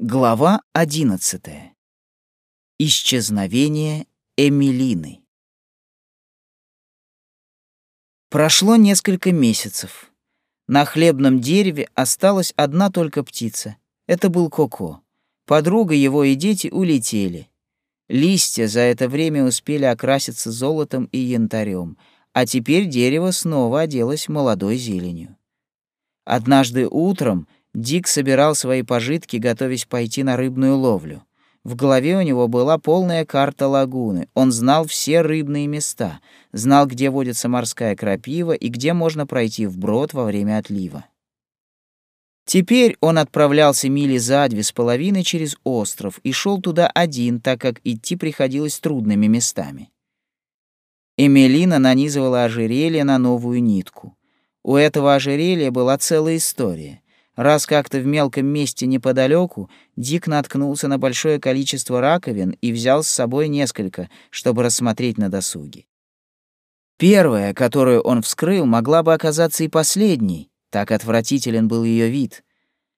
Глава одиннадцатая. Исчезновение Эмилины. Прошло несколько месяцев. На хлебном дереве осталась одна только птица. Это был Коко. Подруга его и дети улетели. Листья за это время успели окраситься золотом и янтарем, а теперь дерево снова оделось молодой зеленью. Однажды утром Дик собирал свои пожитки, готовясь пойти на рыбную ловлю. В голове у него была полная карта лагуны. Он знал все рыбные места, знал, где водится морская крапива и где можно пройти вброд во время отлива. Теперь он отправлялся мили за две с половиной через остров и шел туда один, так как идти приходилось трудными местами. Эмилина нанизывала ожерелье на новую нитку. У этого ожерелья была целая история — Раз как-то в мелком месте неподалеку Дик наткнулся на большое количество раковин и взял с собой несколько, чтобы рассмотреть на досуге. Первая, которую он вскрыл, могла бы оказаться и последней, так отвратителен был ее вид.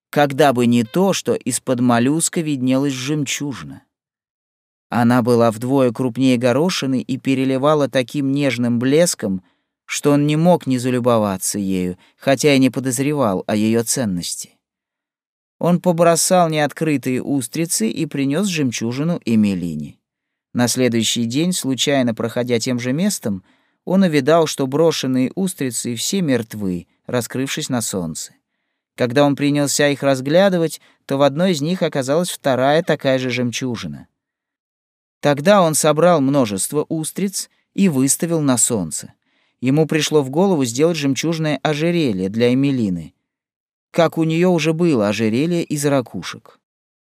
Когда бы не то, что из-под моллюска виднелась жемчужина. Она была вдвое крупнее горошины и переливала таким нежным блеском, что он не мог не залюбоваться ею, хотя и не подозревал о ее ценности. Он побросал неоткрытые устрицы и принес жемчужину Эмилине. На следующий день, случайно проходя тем же местом, он увидал, что брошенные устрицы все мертвы, раскрывшись на солнце. Когда он принялся их разглядывать, то в одной из них оказалась вторая такая же жемчужина. Тогда он собрал множество устриц и выставил на солнце ему пришло в голову сделать жемчужное ожерелье для Эмилины, как у нее уже было ожерелье из ракушек.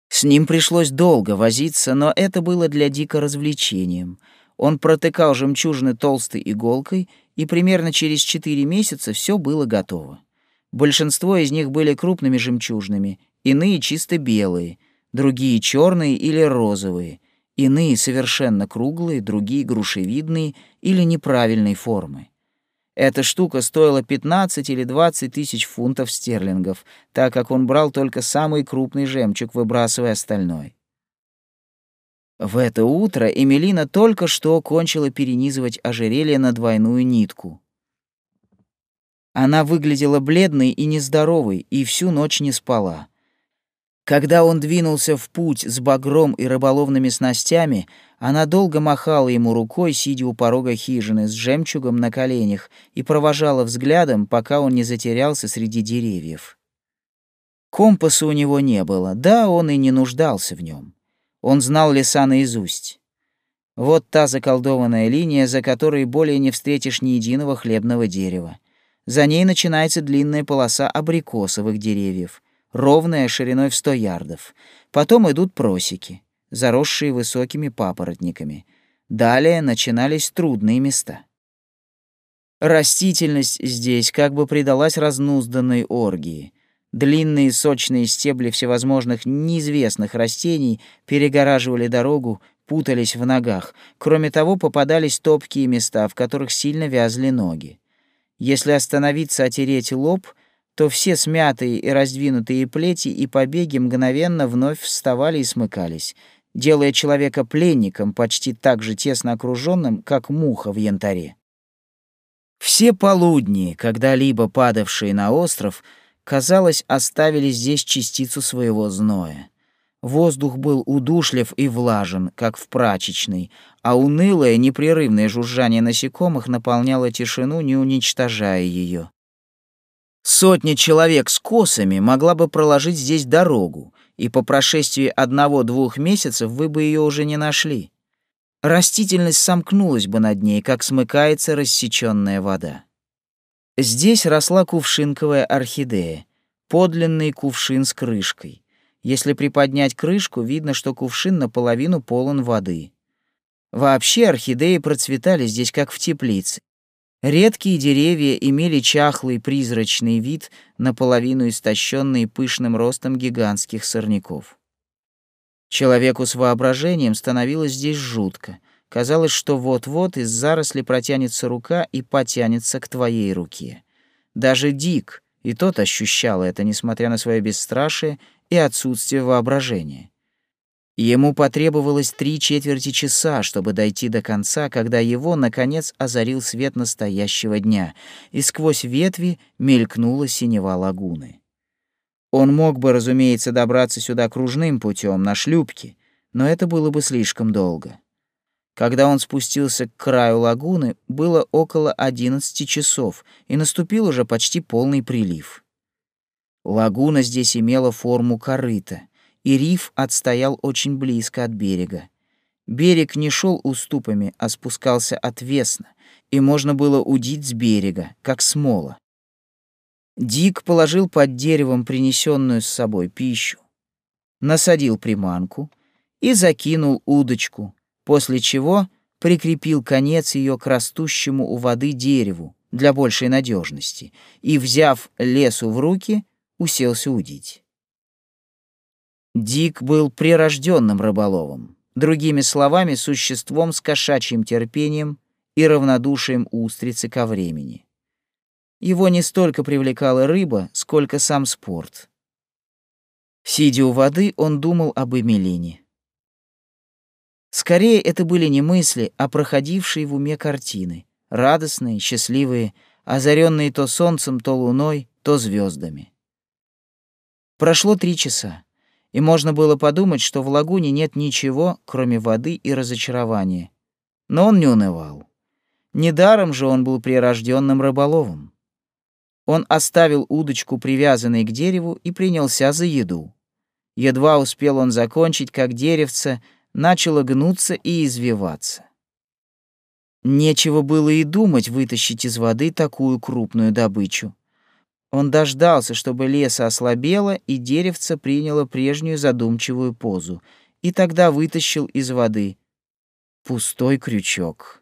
С ним пришлось долго возиться, но это было для Дика развлечением. Он протыкал жемчужины толстой иголкой, и примерно через четыре месяца все было готово. Большинство из них были крупными жемчужными, иные чисто белые, другие черные или розовые, иные совершенно круглые, другие грушевидные или неправильной формы. Эта штука стоила 15 или 20 тысяч фунтов стерлингов, так как он брал только самый крупный жемчуг, выбрасывая остальной. В это утро Эмилина только что кончила перенизывать ожерелье на двойную нитку. Она выглядела бледной и нездоровой, и всю ночь не спала. Когда он двинулся в путь с багром и рыболовными снастями, она долго махала ему рукой, сидя у порога хижины с жемчугом на коленях, и провожала взглядом, пока он не затерялся среди деревьев. Компаса у него не было, да, он и не нуждался в нем. Он знал леса наизусть. Вот та заколдованная линия, за которой более не встретишь ни единого хлебного дерева. За ней начинается длинная полоса абрикосовых деревьев ровная шириной в сто ярдов. Потом идут просеки, заросшие высокими папоротниками. Далее начинались трудные места. Растительность здесь как бы придалась разнузданной оргии. Длинные сочные стебли всевозможных неизвестных растений перегораживали дорогу, путались в ногах. Кроме того, попадались топкие места, в которых сильно вязли ноги. Если остановиться отереть лоб — то все смятые и раздвинутые плети и побеги мгновенно вновь вставали и смыкались, делая человека пленником, почти так же тесно окруженным, как муха в янтаре. Все полудни, когда-либо падавшие на остров, казалось, оставили здесь частицу своего зноя. Воздух был удушлив и влажен, как в прачечной, а унылое непрерывное жужжание насекомых наполняло тишину, не уничтожая ее. Сотня человек с косами могла бы проложить здесь дорогу, и по прошествии одного-двух месяцев вы бы ее уже не нашли. Растительность сомкнулась бы над ней, как смыкается рассеченная вода. Здесь росла кувшинковая орхидея, подлинный кувшин с крышкой. Если приподнять крышку, видно, что кувшин наполовину полон воды. Вообще орхидеи процветали здесь, как в теплице. Редкие деревья имели чахлый призрачный вид, наполовину истощенный пышным ростом гигантских сорняков. Человеку с воображением становилось здесь жутко. Казалось, что вот-вот из заросли протянется рука и потянется к твоей руке. Даже Дик, и тот ощущал это, несмотря на свое бесстрашие, и отсутствие воображения. Ему потребовалось три четверти часа, чтобы дойти до конца, когда его, наконец, озарил свет настоящего дня, и сквозь ветви мелькнула синева лагуны. Он мог бы, разумеется, добраться сюда кружным путем на шлюпке, но это было бы слишком долго. Когда он спустился к краю лагуны, было около одиннадцати часов, и наступил уже почти полный прилив. Лагуна здесь имела форму корыта — и риф отстоял очень близко от берега. Берег не шел уступами, а спускался отвесно, и можно было удить с берега, как смола. Дик положил под деревом принесенную с собой пищу, насадил приманку и закинул удочку, после чего прикрепил конец ее к растущему у воды дереву для большей надежности и, взяв лесу в руки, уселся удить. Дик был прирожденным рыболовом, другими словами, существом с кошачьим терпением и равнодушием устрицы ко времени. Его не столько привлекала рыба, сколько сам спорт. Сидя у воды, он думал об Эмилине. Скорее, это были не мысли, а проходившие в уме картины, радостные, счастливые, озаренные то солнцем, то луной, то звездами. Прошло три часа и можно было подумать, что в лагуне нет ничего, кроме воды и разочарования. Но он не унывал. Недаром же он был прирожденным рыболовом. Он оставил удочку, привязанной к дереву, и принялся за еду. Едва успел он закончить, как деревце начало гнуться и извиваться. Нечего было и думать вытащить из воды такую крупную добычу. Он дождался, чтобы леса ослабело, и деревце приняло прежнюю задумчивую позу, и тогда вытащил из воды пустой крючок.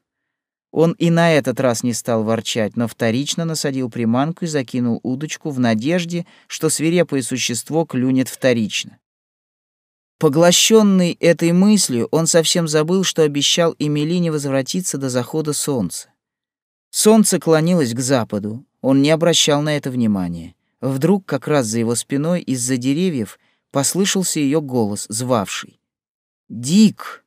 Он и на этот раз не стал ворчать, но вторично насадил приманку и закинул удочку в надежде, что свирепое существо клюнет вторично. Поглощенный этой мыслью, он совсем забыл, что обещал Эмилине возвратиться до захода солнца. Солнце клонилось к западу, он не обращал на это внимания. Вдруг, как раз за его спиной, из-за деревьев, послышался ее голос, звавший. «Дик!»